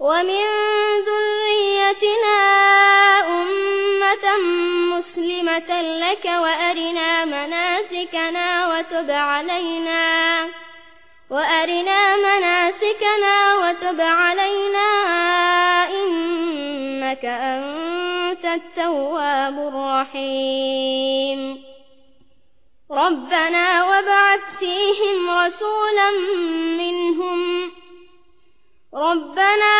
ومن ذريتنا أمة مسلمة لك وأرنا مناسكنا وتب علينا وأرنا مناسكنا وتب علينا إنك أنت التواب الرحيم. ربنا وابعث فيهم رسولا منهم ربنا